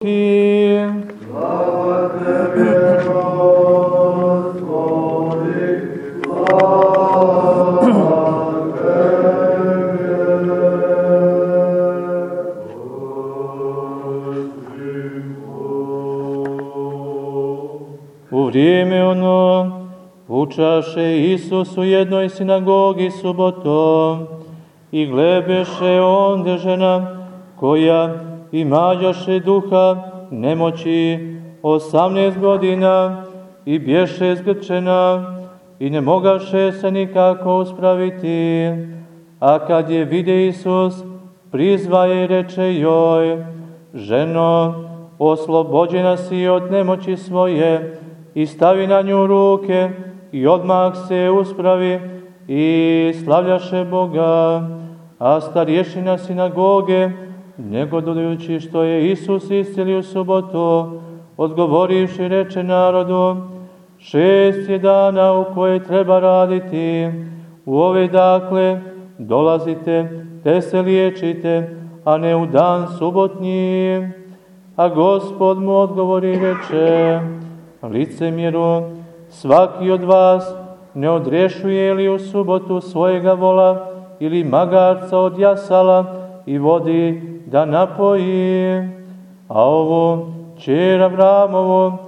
Slava Tebe, Gospodi, slava U vrijeme ono učaše Isus u jednoj sinagogi subotom i glebeše onde žena koja imađaše duha nemoći osamnaest godina i bješe zgrčena i ne mogaše se nikako uspraviti. A kad je vide Isus, prizvaje i reče joj, ženo, oslobođena si od nemoći svoje i stavi na nju ruke i odmah se uspravi i slavljaše Boga. A starješina sinagoge, negodujući što je Isus iscelio subotu, odgovorivši reče narodu, šest je dana u koje treba raditi, u ove dakle dolazite, te se liječite, a ne u dan subotnji. A gospod mu odgovori reče, licemjeru, svaki od vas ne odrešuje li u subotu svojega vola ili magarca od jasala i vodi da napoji, a ovo čera Vramovo,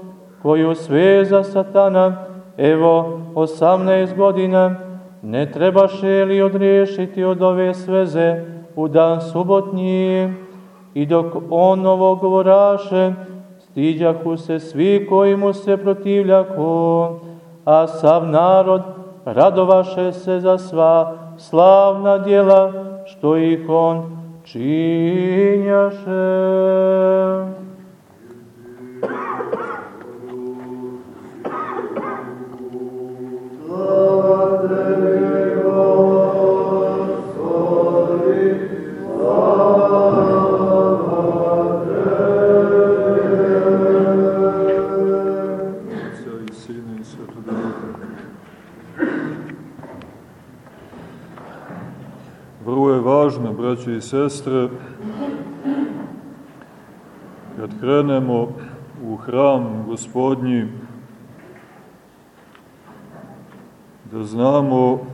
koju sveza satana, evo, osamnaest godina, ne trebaše li odriješiti od ove sveze u dan subotnji, i dok on ovo govoraše, stiđahu se svi koji mu se protivljaku, a sav narod radovaše se za sva slavna djela što ih on činjaše. Braćo i sestre, kad krenemo u hram gospodnji, da znamo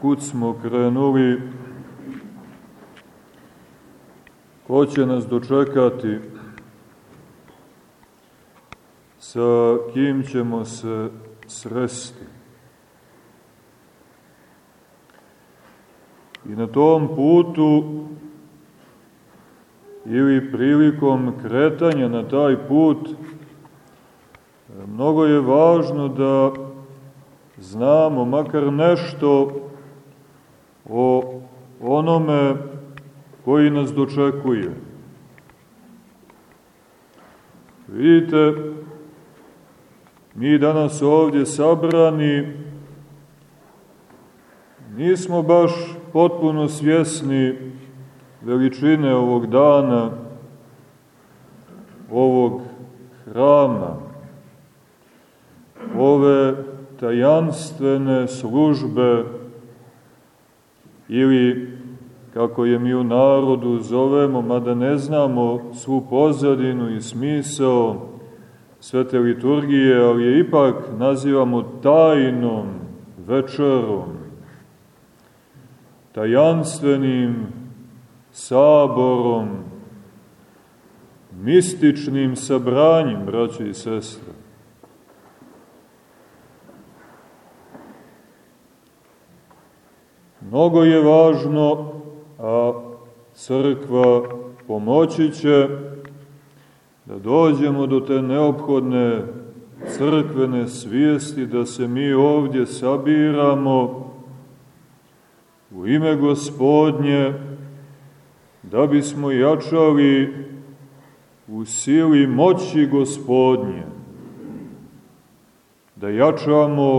kud smo krenuli, ko će nas dočekati, sa kim ćemo se sresti. I na tom putu ili prilikom kretanja na taj put mnogo je važno da znamo makar nešto o onome koji nas dočekuje. Vidite, mi danas ovdje sabrani nismo baš potpuno svjesni veličine ovog dana, ovog hrama, ove tajanstvene službe ili, kako je mi u narodu zovemo, mada ne znamo svu pozadinu i smisao svete liturgije, ali je ipak nazivamo tajnom večerom, tajanstvenim saborom, mističnim sabranjem, braće i sestre. Mnogo je važno, a crkva pomoći će da dođemo do te neophodne crkvene svijesti, da se mi ovdje sabiramo u ime gospodnje, da bismo jačali u sili moći gospodnje, da jačamo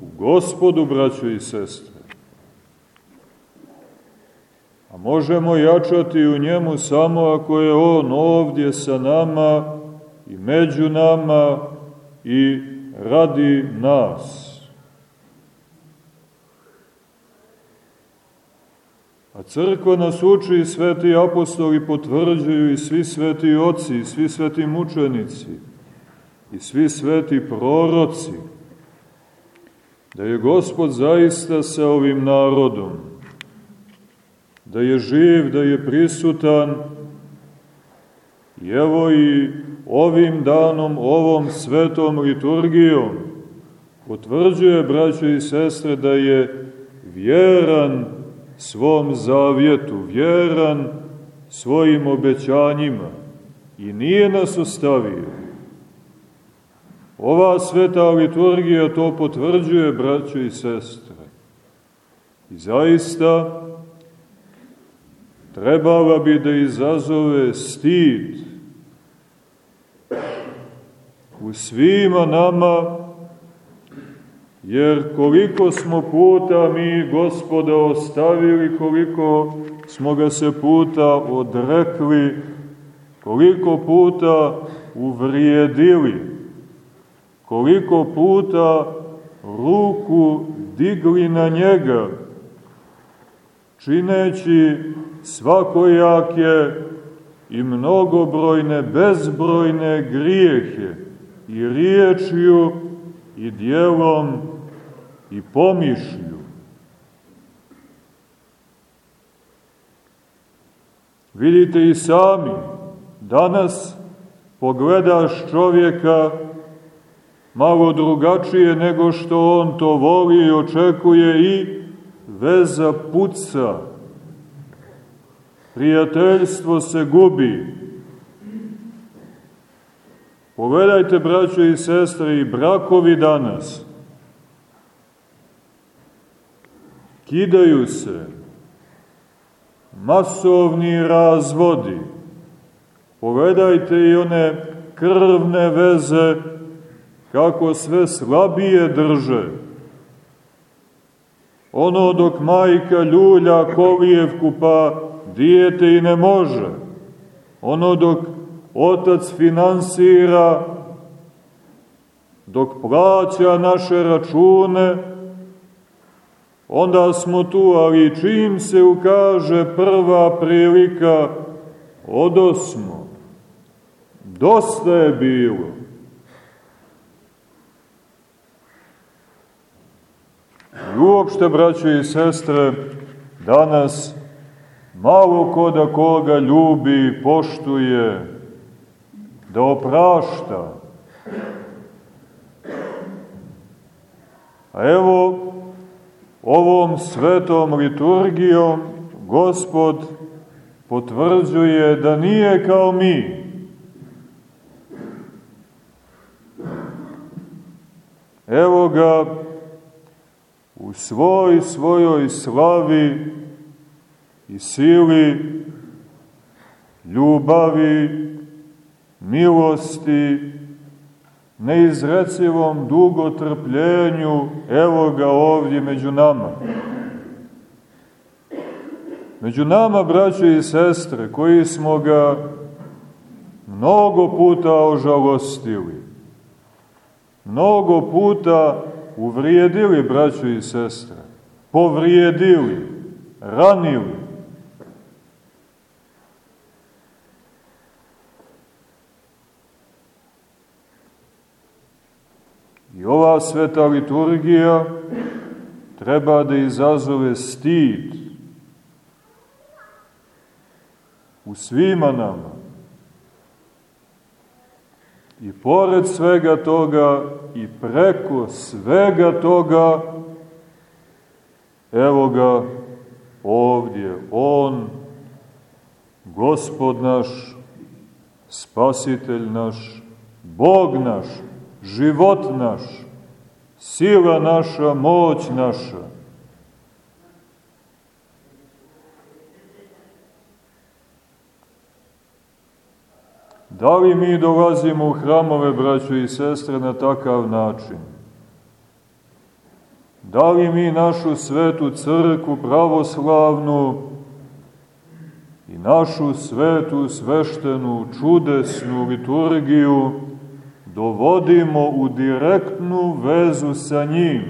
u gospodu, braćo i sestre. A možemo jačati u njemu samo ako je on ovdje sa nama i među nama i radi nas. A crkva nas uči i sveti apostoli potvrđuju i svi sveti oci i svi sveti mučenici i svi sveti proroci. Da je Gospod zaista sa ovim narodom, da je živ, da je prisutan i evo i ovim danom, ovom svetom liturgijom potvrđuje, braćo i sestre, da je vjeran svom zavjetu, vjeran svojim obećanjima i nije nas ostavio. Ova sveta liturgija to potvrđuje, braćo i sestre. I zaista trebala bi da izazove stid u svima nama Jer koliko smo puta mi gospoda ostavili, koliko smo ga se puta odrekli, koliko puta uvrijedili, koliko puta ruku digli na njega, čineći svakojake i mnogobrojne, bezbrojne grijehe i riječju i dijelom i pomišlju. Vidite i sami, danas pogledaš čovjeka malo drugačije nego što on to voli i očekuje i veza puca. Prijateljstvo se gubi. Pogledajte, braćo i sestre, i brakovi danas – kidaju se, masovni razvodi. Pogledajte i one krvne veze kako sve slabije drže. Ono dok majka ljulja kolijevku pa dijete i ne može. Ono dok otac finansira, dok plaća naše račune, onda smo tu, ali čim se ukaže prva prilika, odosmo. Dosta je bilo. I uopšte, braćo i sestre, danas malo ko da koga ljubi, poštuje, da oprašta. A evo, Ovom svetom liturgijom Gospod potvrđuje da nije kao mi. Evo ga u svoj svojoj slavi i sili, ljubavi, milosti, neizrecivom dugotrpljenju, evo ga ovdje među nama. Među nama, braćo i sestre, koji smo ga mnogo puta ožalostili, mnogo puta uvrijedili, braćo i sestre, povrijedili, ranili, ova sveta liturgija treba da izazove stid u svima nama. I pored svega toga i preko svega toga, evo ga ovdje, On, Gospod naš, Spasitelj naš, Bog naš, život naš, sila naša, moć naša. Da li mi dolazimo u hramove, braćo i sestre, na takav način? Da li mi našu svetu crkvu pravoslavnu i našu svetu, sveštenu, čudesnu liturgiju dovodimo u direktnu vezu sa njim.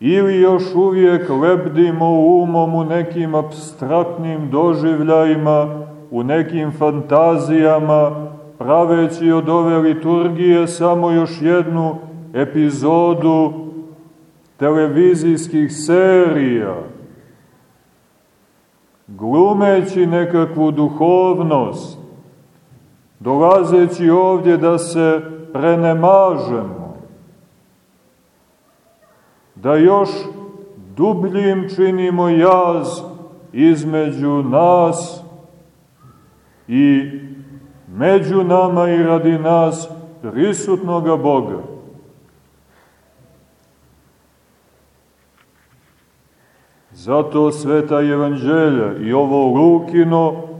ili još uvijek lebdimo umom u nekim abstraktnim doživljajima, u nekim fantazijama, praveći od ove liturgije samo još jednu epizodu televizijskih serija, glumeći nekakvu duhovnost, dolazeći ovdje da se prenemažemo, da još dubljim činimo jaz između nas i među nama i radi nas prisutnoga Boga. Zato sveta evanđelja i ovo Lukino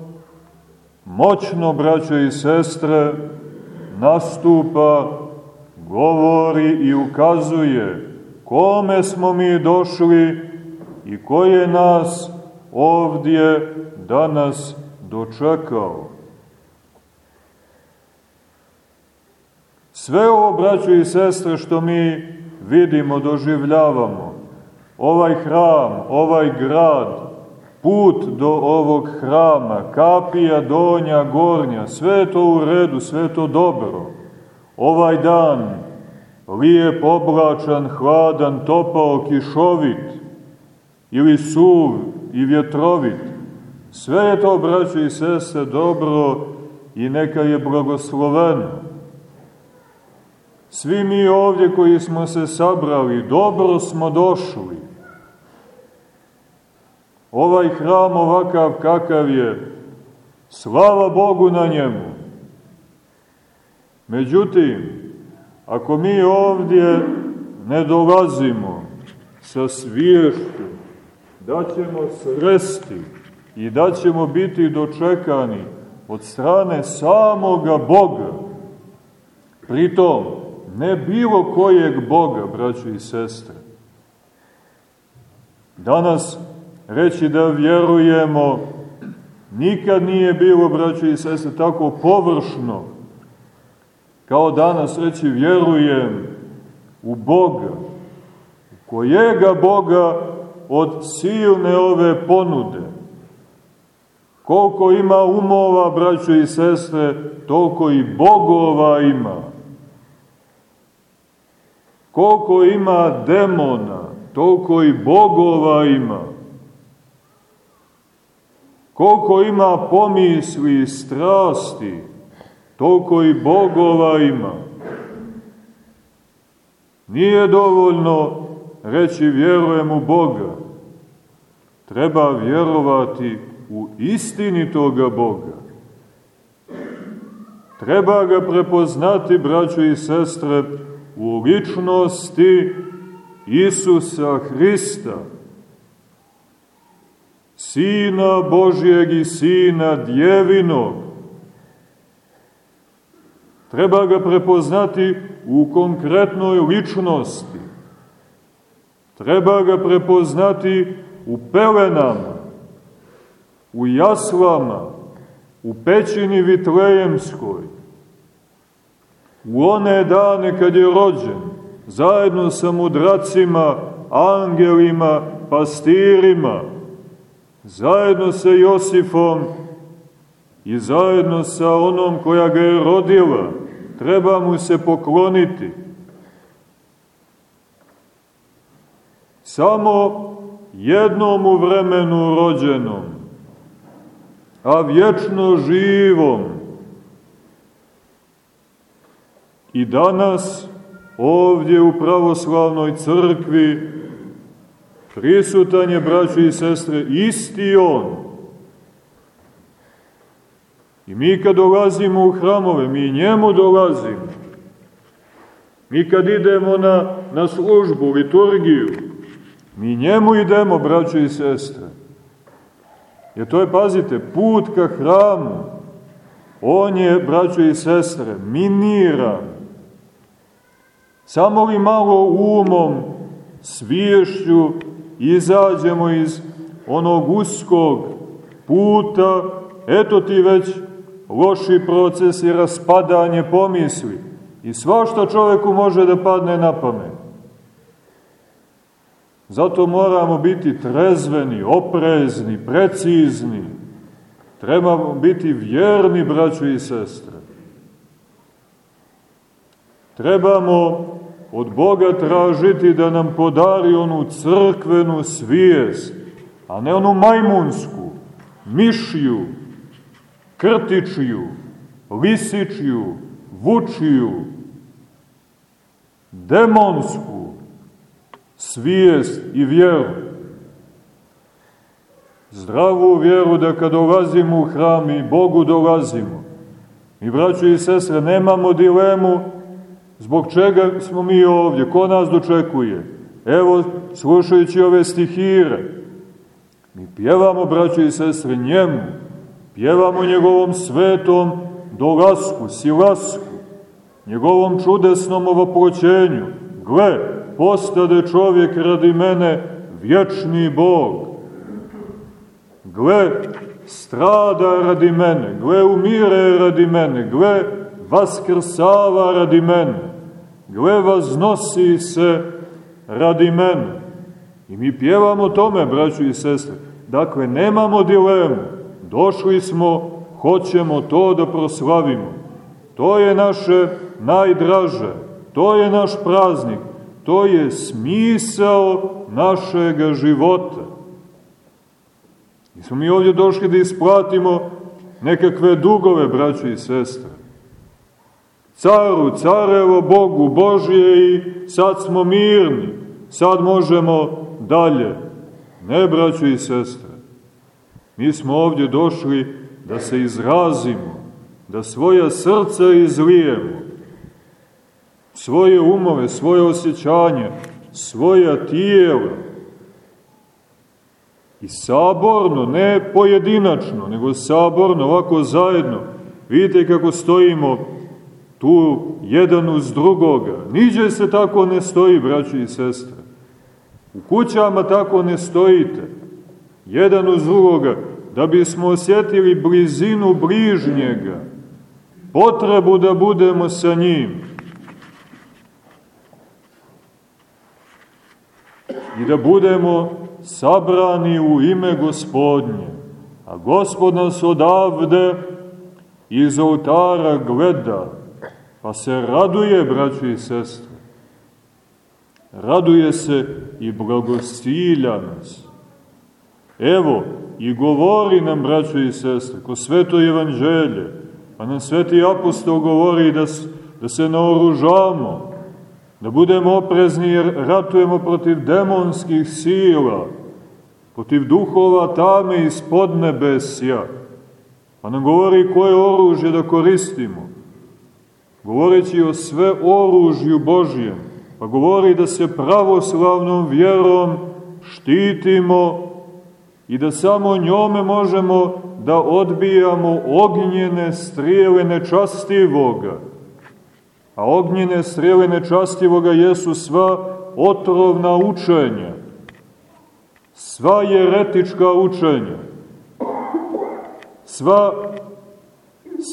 moćno, braćo i sestre, nastupa, govori i ukazuje kome smo mi došli i ko je nas ovdje danas dočekao. Sve ovo, braćo i sestre, što mi vidimo, doživljavamo, ovaj hram, ovaj grad, put do ovog hrama, kapija donja, gornja, sve to u redu, sve to dobro. Ovaj dan, lijep, oblačan, hladan, topao, kišovit, ili suv i vjetrovit, sve je to, braćo i sese, dobro i neka je blagosloveno. Svi mi ovdje koji smo se sabrali, dobro smo došli. Ovaj hram ovakav kakav je, slava Bogu na njemu. Međutim, ako mi ovdje ne dolazimo sa sviješću, da ćemo sresti i da ćemo biti dočekani od strane samoga Boga. Pritom, ne bilo kojeg Boga, braćo i sestre. Danas reći da vjerujemo nikad nije bilo, braćo i sestre, tako površno kao danas reći vjerujem u Boga. U kojega Boga od silne ove ponude? Koliko ima umova, braćo i sestre, toliko i bogova ima. Koliko ima demona, toliko i bogova ima. Koliko ima pomisli i strasti, toliko i bogova ima. Nije dovoljno reći vjerujem u Boga. Treba vjerovati u istinitoga Boga. Treba ga prepoznati, braćo i sestre, u ličnosti Isusa Hrista, Sina Božijeg i Sina Djevinog. Treba ga prepoznati u konkretnoj ličnosti. Treba ga prepoznati u pelenama, u jaslama, u pećini Vitlejemskoj, u one dane kad je rođen, zajedno sa mudracima, angelima, pastirima, zajedno sa Josifom i zajedno sa onom koja ga je rodila, treba mu se pokloniti. Samo jednom u vremenu rođenom, a vječno živom, I danas ovdje u pravoslavnoj crkvi prisutan je, braći i sestre, isti on. I mi kad dolazimo u hramove, mi njemu dolazimo. Mi kad idemo na, na službu, liturgiju, mi njemu idemo, braći i sestre. Jer to je, pazite, put ka hramu. On je, braći i sestre, miniran Samo li malo umom, sviješću izađemo iz onog uskog puta, eto ti već loši proces i raspadanje pomisli. I sva što čoveku može da padne na pamet. Zato moramo biti trezveni, oprezni, precizni. Trebamo biti vjerni, braćo i sestre. Trebamo od Boga tražiti da nam podari onu crkvenu svijest, a ne onu majmunsku, mišju, krtičiju, lisičiju, vučiju, demonsku svijest i vjeru. Zdravu vjeru da kad dolazimo u hram i Bogu dolazimo. Mi, braćo i sestre, nemamo dilemu zbog čega smo mi ovdje, ko nas dočekuje. Evo, slušajući ove stihire, mi pjevamo, braćo i sestre, njemu, pjevamo njegovom svetom dolasku, silasku, njegovom čudesnom ovoproćenju. Gle, postade čovjek radi mene vječni Bog. Gle, strada radi mene, gle, umire radi mene, gle, vaskrsava radi mene, gle, vaznosi se radi mene. I mi pjevamo tome, braću i sestre. Dakle, nemamo dilemu. Došli smo, hoćemo to da proslavimo. To je naše najdraže, to je naš praznik, to je smisao našeg života. Nismo mi ovdje došli da isplatimo nekakve dugove, braćo i sestre. Caru, carevo, Bogu, Božije i sad smo mirni, sad možemo dalje. Ne, braćo i sestre, mi smo ovdje došli da se izrazimo, da svoja srca izlijemo, svoje umove, svoje osjećanje, svoja tijela. I saborno, ne pojedinačno, nego saborno, ovako zajedno. Vidite kako stojimo tu jedan uz drugoga. Niđe se tako ne stoji, braći i sestre. U kućama tako ne stojite. Jedan uz drugoga, da bismo osjetili blizinu bližnjega, potrebu da budemo sa njim. I da budemo sabrani u ime gospodnje. A gospod nas odavde iz oltara gleda, pa se raduje, braći i sestre. Raduje se i blagostilja nas. Evo, i govori nam, braćo i sestre, ko sveto evanđelje, pa nam sveti apostol govori da, da se naoružamo, da budemo oprezni jer ratujemo protiv demonskih sila, protiv duhova tame iz podnebesja. Pa nam govori koje oružje da koristimo, govoreći o sve oružju Božijem, pa govori da se pravoslavnom vjerom štitimo i da samo njome možemo da odbijamo ognjene strijele nečastivoga. A ognjene strijele nečastivoga jesu sva otrovna učenja, sva jeretička učenja, sva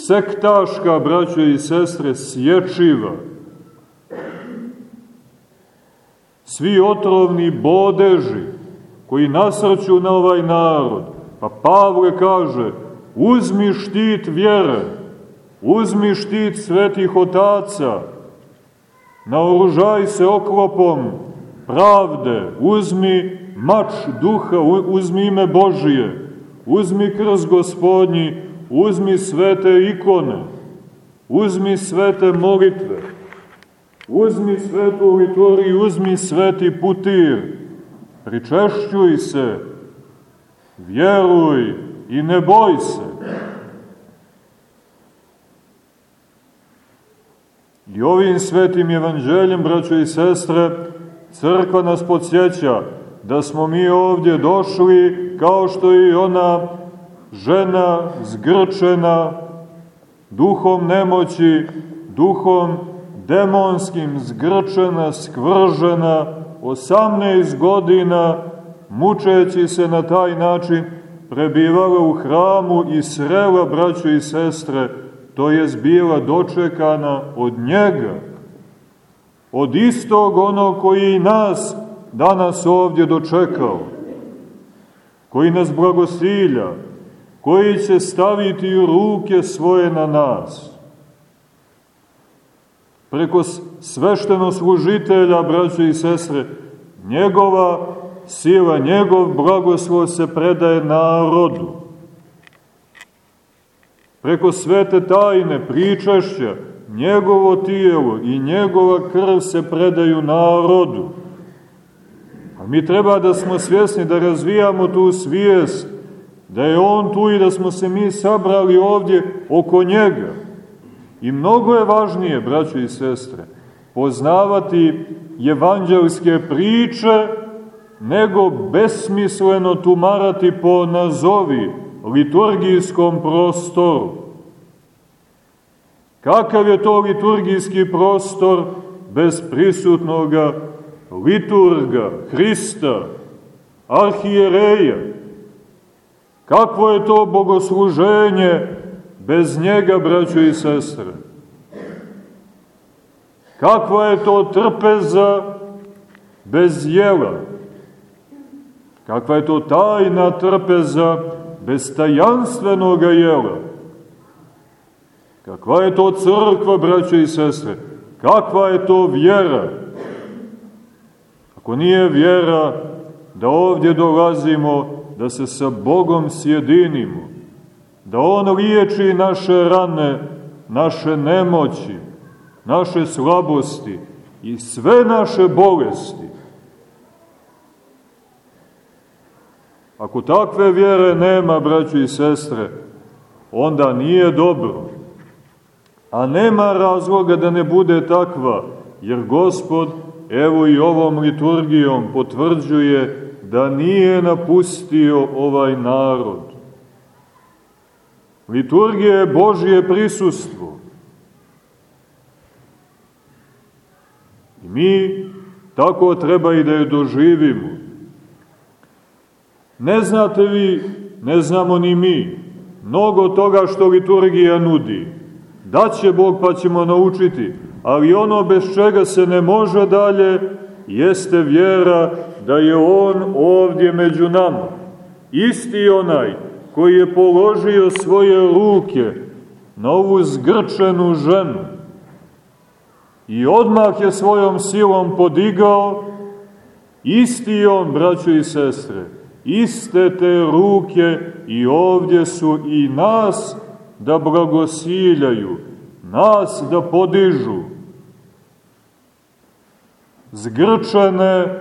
sektaška, braćo i sestre, sječiva, svi otrovni bodeži, koji nasrću na ovaj narod. Pa Pavle kaže, uzmi štit vjere, uzmi štit svetih otaca, naoružaj se oklopom pravde, uzmi mač duha, uzmi ime Božije, uzmi krst gospodnji, uzmi svete ikone, uzmi svete molitve, uzmi svetu liturgiju, uzmi sveti putir, pričešćuj se, vjeruj i ne boj se. I ovim svetim evanđeljem, braćo i sestre, crkva nas podsjeća da smo mi ovdje došli kao što i ona žena zgrčena duhom nemoći, duhom demonskim zgrčena, skvržena, 18 godina, mučeći se na taj način, prebivala u hramu i srela braćo i sestre, to je bila dočekana od njega, od istog onog koji nas danas ovdje dočekao, koji nas blagosilja, koji će staviti ruke svoje na nas. Preko sveštenoslužitelja, braćo i sestre, njegova sila, njegov blagoslov se predaje narodu. Preko svete tajne, pričašća, njegovo tijelo i njegova krv se predaju narodu. A mi treba da smo svjesni da razvijamo tu svijest, da je on tu i da smo se mi sabrali ovdje oko njega. I mnogo je važnije, braćo i sestre, poznavati evanđelske priče, nego besmisleno tumarati po nazovi liturgijskom prostoru. Kakav je to liturgijski prostor bez prisutnoga liturga, Hrista, arhijereja? Kakvo je to bogosluženje bez njega, braćo i sestre? Kakva je to trpeza bez jela? Kakva je to tajna trpeza bez tajanstvenoga jela? Kakva je to crkva, braćo i sestre? Kakva je to vjera? Ako nije vjera da ovdje dolazimo, da se sa Bogom sjedinimo, da On liječi naše rane, naše nemoći, naše slabosti i sve naše bolesti. Ako takve vjere nema, braćo i sestre, onda nije dobro. A nema razloga da ne bude takva, jer Gospod, evo i ovom liturgijom, potvrđuje da nije napustio ovaj narod. Liturgija je Božje prisustvo. I mi tako treba i da je doživimo. Ne znate vi, ne znamo ni mi, mnogo toga što liturgija nudi. Daće Bog pa ćemo naučiti, ali ono bez čega se ne može dalje, jeste vjera da je On ovdje među nama. Isti onaj koji je položio svoje ruke na ovu zgrčenu ženu i odmah je svojom silom podigao, isti on, braćo i sestre, iste te ruke i ovdje su i nas da blagosiljaju, nas da podižu, zgrčene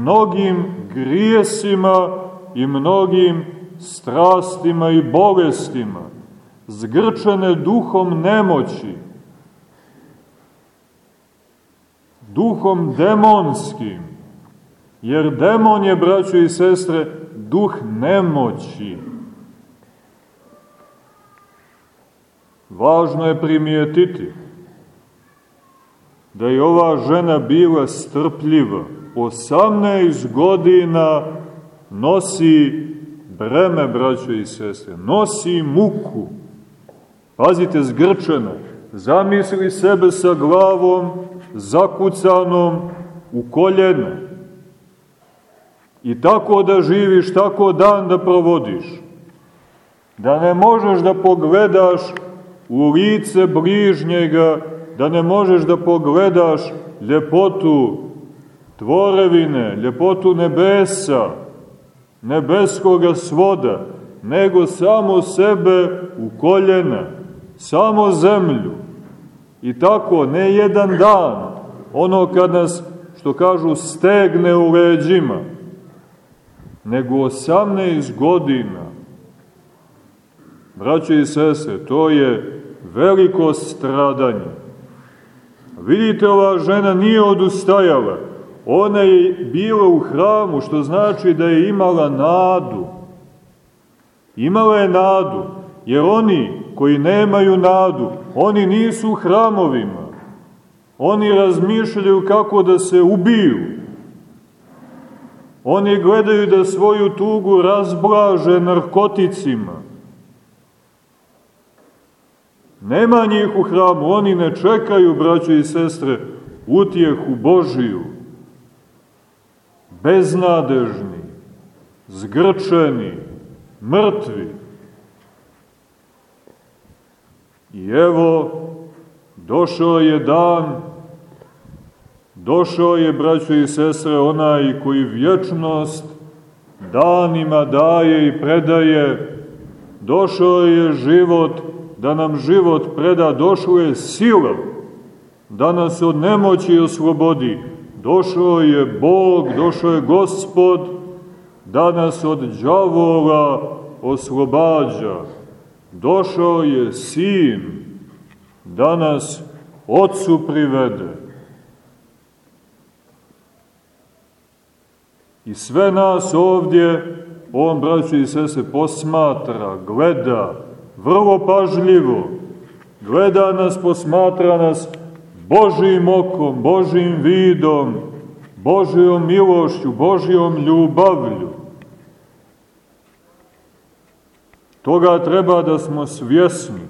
mnogim grijesima i mnogim strastima i bolestima, zgrčene duhom nemoći, duhom demonskim, jer demon je, braćo i sestre, duh nemoći. Važno je primijetiti da je ova žena bila strpljiva. 18 godina nosi breme, braćo i sestre, nosi muku. Pazite, zgrčena. Zamisli sebe sa glavom zakucanom u koljene. I tako da živiš, tako dan da provodiš. Da ne možeš da pogledaš u lice bližnjega, da ne možeš da pogledaš ljepotu tvorevine, ljepotu nebesa, nebeskoga svoda, nego samo sebe u koljena, samo zemlju. I tako, ne jedan dan, ono kad nas, što kažu, stegne u leđima, nego 18 godina. Braće i sese, to je veliko stradanje. Vidite, ova žena nije odustajala. Ona je bila u hramu, što znači da je imala nadu. Imala je nadu, jer oni koji nemaju nadu, oni nisu u hramovima. Oni razmišljaju kako da se ubiju. Oni gledaju da svoju tugu razblaže narkoticima. Nema njih u hramu, oni ne čekaju, braćo i sestre, utjehu Božiju. beznadežni, zgrčeni, mrtvi. I evo, došao je dan, došao je, braćo i sestre, onaj koji vječnost danima daje i predaje, došao je život, da nam život preda, došao je sila, da nas od nemoći oslobodi, došao je Bog, došao je Gospod, da nas od džavola oslobađa. Došao je Sin, da nas Otcu privede. I sve nas ovdje, on, braći i sese, posmatra, gleda, vrlo pažljivo, gleda nas, posmatra nas Božijim okom, Božijim vidom, Božijom milošću, Božijom ljubavlju. Toga treba da smo svjesni.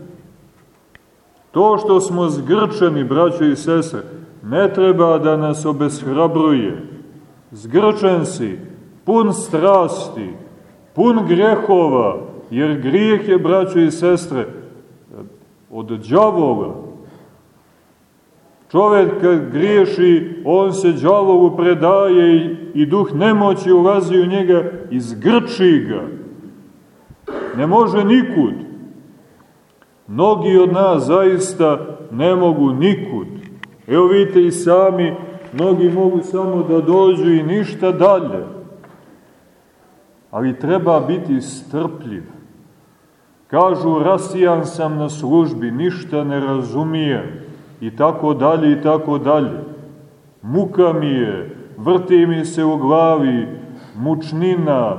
To što smo zgrčeni, braćo i sese, ne treba da nas obeshrabruje. Zgrčen si, pun strasti, pun grehova, jer grijeh je, braćo i sestre, od džavola. Čovjek kad griješi, on se džavolu predaje i, i duh nemoći ulazi u njega i zgrči ga Ne može nikud. Mnogi od nas zaista ne mogu nikud. Evo vidite i sami, mnogi mogu samo da dođu i ništa dalje. Ali treba biti strpljiv. Kažu, rasijan sam na službi, ništa ne razumijem. I tako dalje, i tako dalje. Muka mi je, vrti mi se u glavi, mučnina,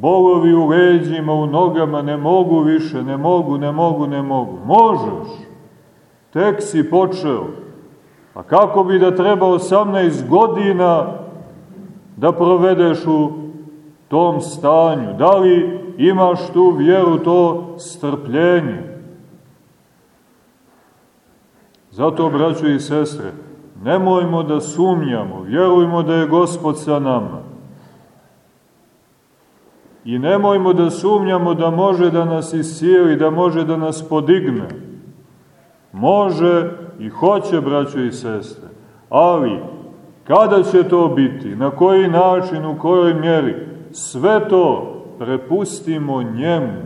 bolovi u leđima, u nogama, ne mogu više, ne mogu, ne mogu, ne mogu. Možeš, tek si počeo. A kako bi da treba 18 godina da provedeš u tom stanju? Da li imaš tu vjeru, to strpljenje? Zato, braćo i sestre, nemojmo da sumnjamo, vjerujmo da je Gospod sa nama. I nemojmo da sumnjamo da može da nas iscijeli, da može da nas podigne. Može i hoće, braćo i sestre. Ali, kada će to biti, na koji način, u kojoj mjeri, sve to prepustimo njemu.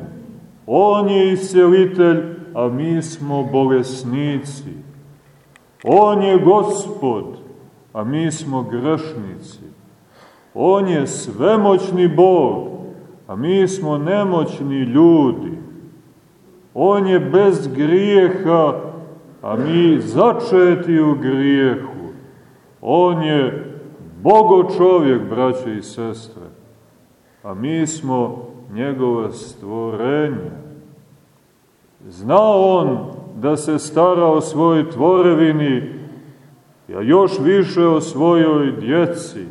On je iscelitelj, a mi smo bolesnici. On je gospod, a mi smo grešnici. On je svemoćni Bog, a mi smo nemoćni ljudi. On je bez grijeha, a mi začeti u grijehu. On je bogo čovjek, braće i sestre, a mi smo njegove stvorenje. Zna on da se stara o svojoj tvorevini, a još više o svojoj djeci.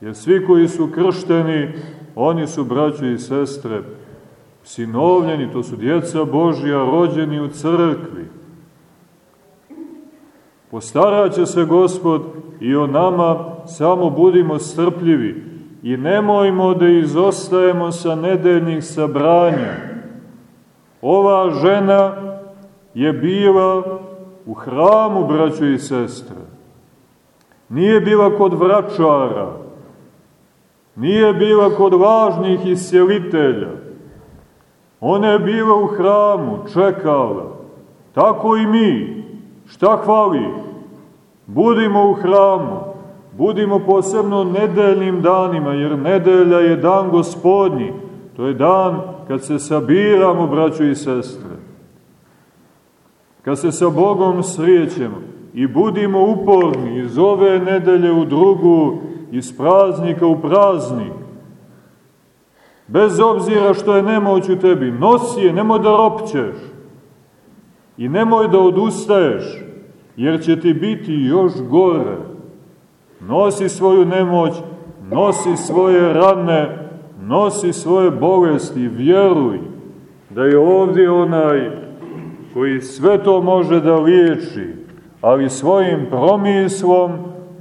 Jer svi koji su kršteni Oni su, braćo i sestre, sinovljeni, to su djeca Božja, rođeni u crkvi. Postaraće se Gospod i o nama, samo budimo strpljivi i nemojmo da izostajemo sa nedeljnih sabranja. Ova žena je bila u hramu, braćo i sestre. Nije bila kod vračara, Nije bila kod važnih isjelitelja. Ona je bila u hramu, čekala. Tako i mi. Šta hvali? Budimo u hramu. Budimo posebno nedeljnim danima, jer nedelja je dan gospodnji. To je dan kad se sabiramo, braćo i sestre. Kad se sa Bogom srijećemo i budimo uporni iz ove nedelje u drugu, iz praznika u praznik. Bez obzira što je nemoć u tebi, nosi je, nemoj da ropćeš. I nemoj da odustaješ, jer će ti biti još gore. Nosi svoju nemoć, nosi svoje rane, nosi svoje bolesti, vjeruj da je ovdje onaj koji sve to može da liječi, ali svojim promislom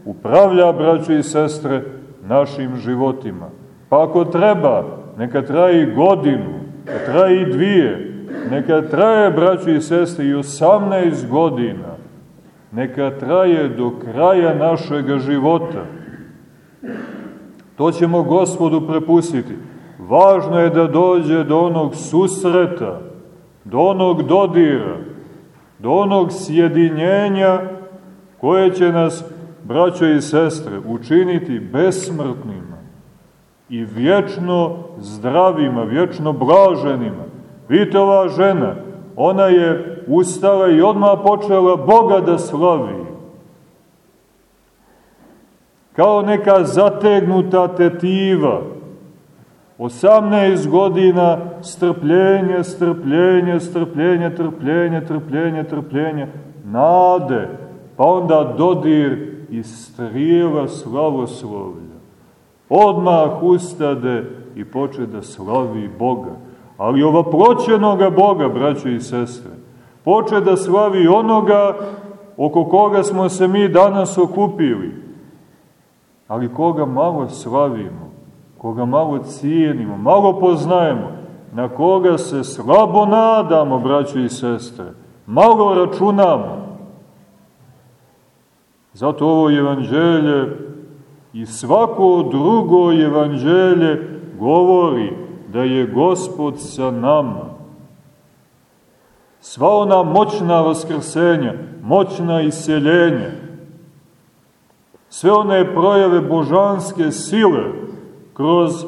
upravlja, braćo i sestre, našim životima. Pa ako treba, neka traje i godinu, neka traje i dvije, neka traje, braćo i sestre, i 18 godina, neka traje do kraja našega života. To ćemo gospodu prepustiti. Važno je da dođe do onog susreta, do onog dodira, do onog sjedinjenja koje će nas, braćo i sestre, učiniti besmrtnima i vječno zdravima, vječno blaženima. Vidite ova žena, ona je ustala i odmah počela Boga da slavi. Kao neka zategnuta tetiva, 18 godina strpljenje, strpljenje, strpljenje, trpljenje, trpljenje, trpljenje, nade, pa onda dodir i strijela slavoslovlja. Odmah ustade i poče da slavi Boga. Ali ova proćenoga Boga, braćo i sestre, poče da slavi onoga oko koga smo se mi danas okupili. Ali koga malo slavimo, koga malo cijenimo, malo poznajemo, na koga se slabo nadamo, braćo i sestre, malo računamo. Zato ovo evanđelje i svako drugo evanđelje govori da je Gospod sa nama. Sva ona moćna vaskrsenja, moćna iseljenja, sve one projave božanske sile kroz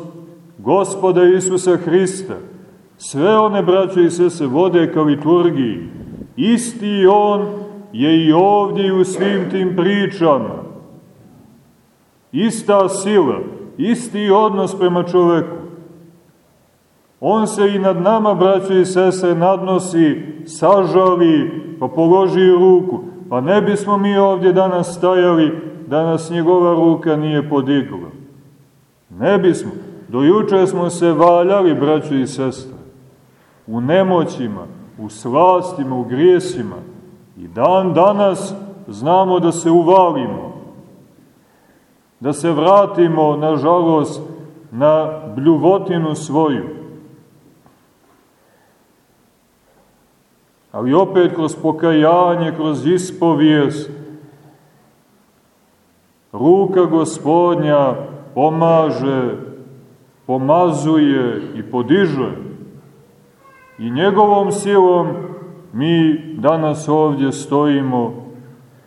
Gospoda Isusa Hrista, sve one, braće i sve, se vode ka liturgiji. Isti On je i ovdje u svim tim pričama. Ista sila, isti odnos prema čoveku. On se i nad nama, braće i sestre, nadnosi, sažali, pa položi ruku. Pa ne bismo mi ovdje danas stajali da nas njegova ruka nije podigla. Ne bismo. Do juče smo se valjali, braćo i sestre, u nemoćima, u slastima, u grijesima. I dan danas znamo da se uvalimo, da se vratimo, nažalost, na bljuvotinu svoju. Ali opet kroz pokajanje, kroz ispovijest, ruka gospodnja pomaže, pomazuje i podiže. I njegovom silom mi danas ovdje stojimo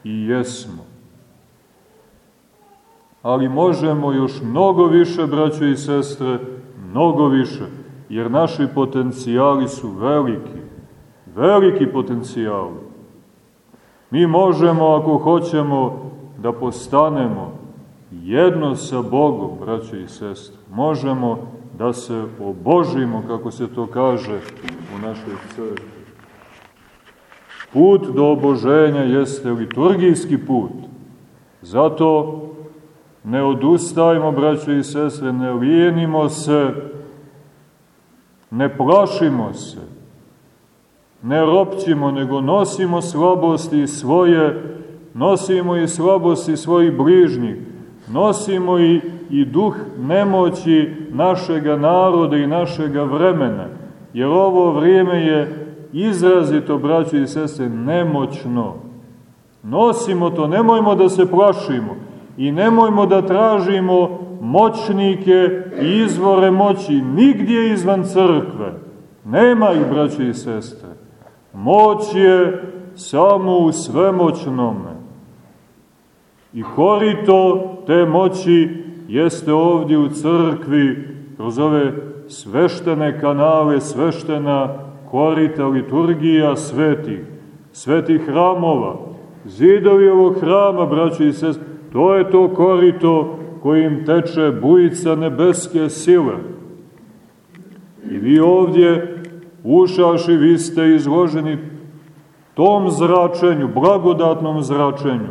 i jesmo. Ali možemo još mnogo više, braćo i sestre, mnogo više, jer naši potencijali su veliki, veliki potencijali. Mi možemo, ako hoćemo, da postanemo jedno sa Bogom, braćo i sestre. Možemo da se obožimo, kako se to kaže u našoj crkvi. Put do oboženja jeste liturgijski put. Zato ne odustajmo, braćo i sestre, ne lijenimo se, ne plašimo se, ne ropćimo, nego nosimo slabosti svoje, nosimo i slabosti svojih bližnjih, nosimo i, i duh nemoći našega naroda i našega vremena, jer ovo vrijeme je izrazito, braćo i sese, nemoćno. Nosimo to, nemojmo da se plašimo i nemojmo da tražimo moćnike i izvore moći nigdje izvan crkve. Nema ih, braćo i sestre. Moć je samo u svemoćnome. I korito te moći jeste ovdje u crkvi, kroz ove sveštene kanale, sveštena korita liturgija svetih, svetih hramova. Zidovi ovog hrama, braći i sest, to je to korito kojim teče bujica nebeske sile. I vi ovdje, ušaši, vi ste izloženi tom zračenju, blagodatnom zračenju.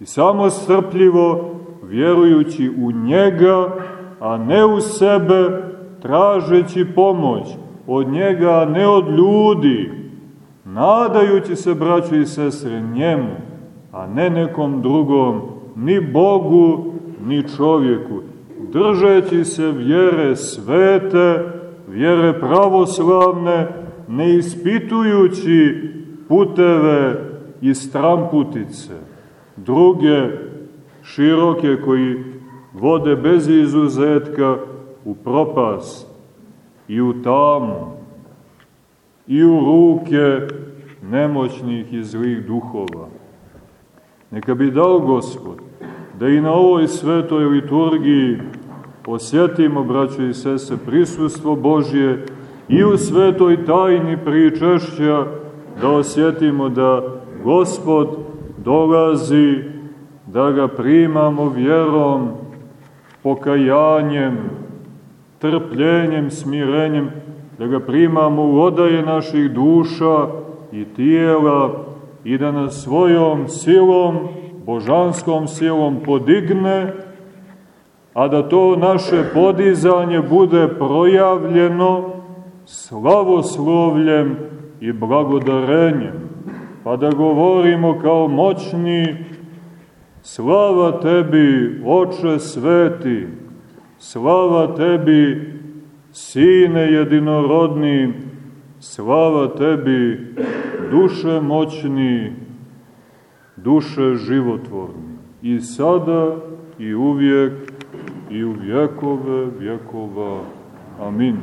I samo strpljivo, vjerujući u njega, a ne u sebe, tražeći pomoć od njega, a ne od ljudi, nadajući se, braćo i sestre, njemu, a ne nekom drugom, ni Bogu, ni čovjeku, držeći se vjere svete, vjere pravoslavne, ne ispitujući puteve i stramputice, druge široke koji vode bez izuzetka u propast i u tamu i u ruke nemoćnih i zlih duhova. Neka bi dao Gospod da i na ovoj svetoj liturgiji osjetimo, braćo i sese, prisustvo Božje i u svetoj tajni pričešća da osjetimo da Gospod dolazi, da ga primamo vjerom, pokajanjem, trpljenjem, smirenjem, da ga primamo u odaje naših duša i tijela i da nas svojom silom, božanskom silom podigne, a da to naše podizanje bude projavljeno slavoslovljem i blagodarenjem, pa da govorimo kao moćni Slava tebi, Oče sveti, slava tebi, Sine jedinorodni, slava tebi, duše moćni, duše životvorni, i sada i uvijek i u vjekove vjekova. Amin.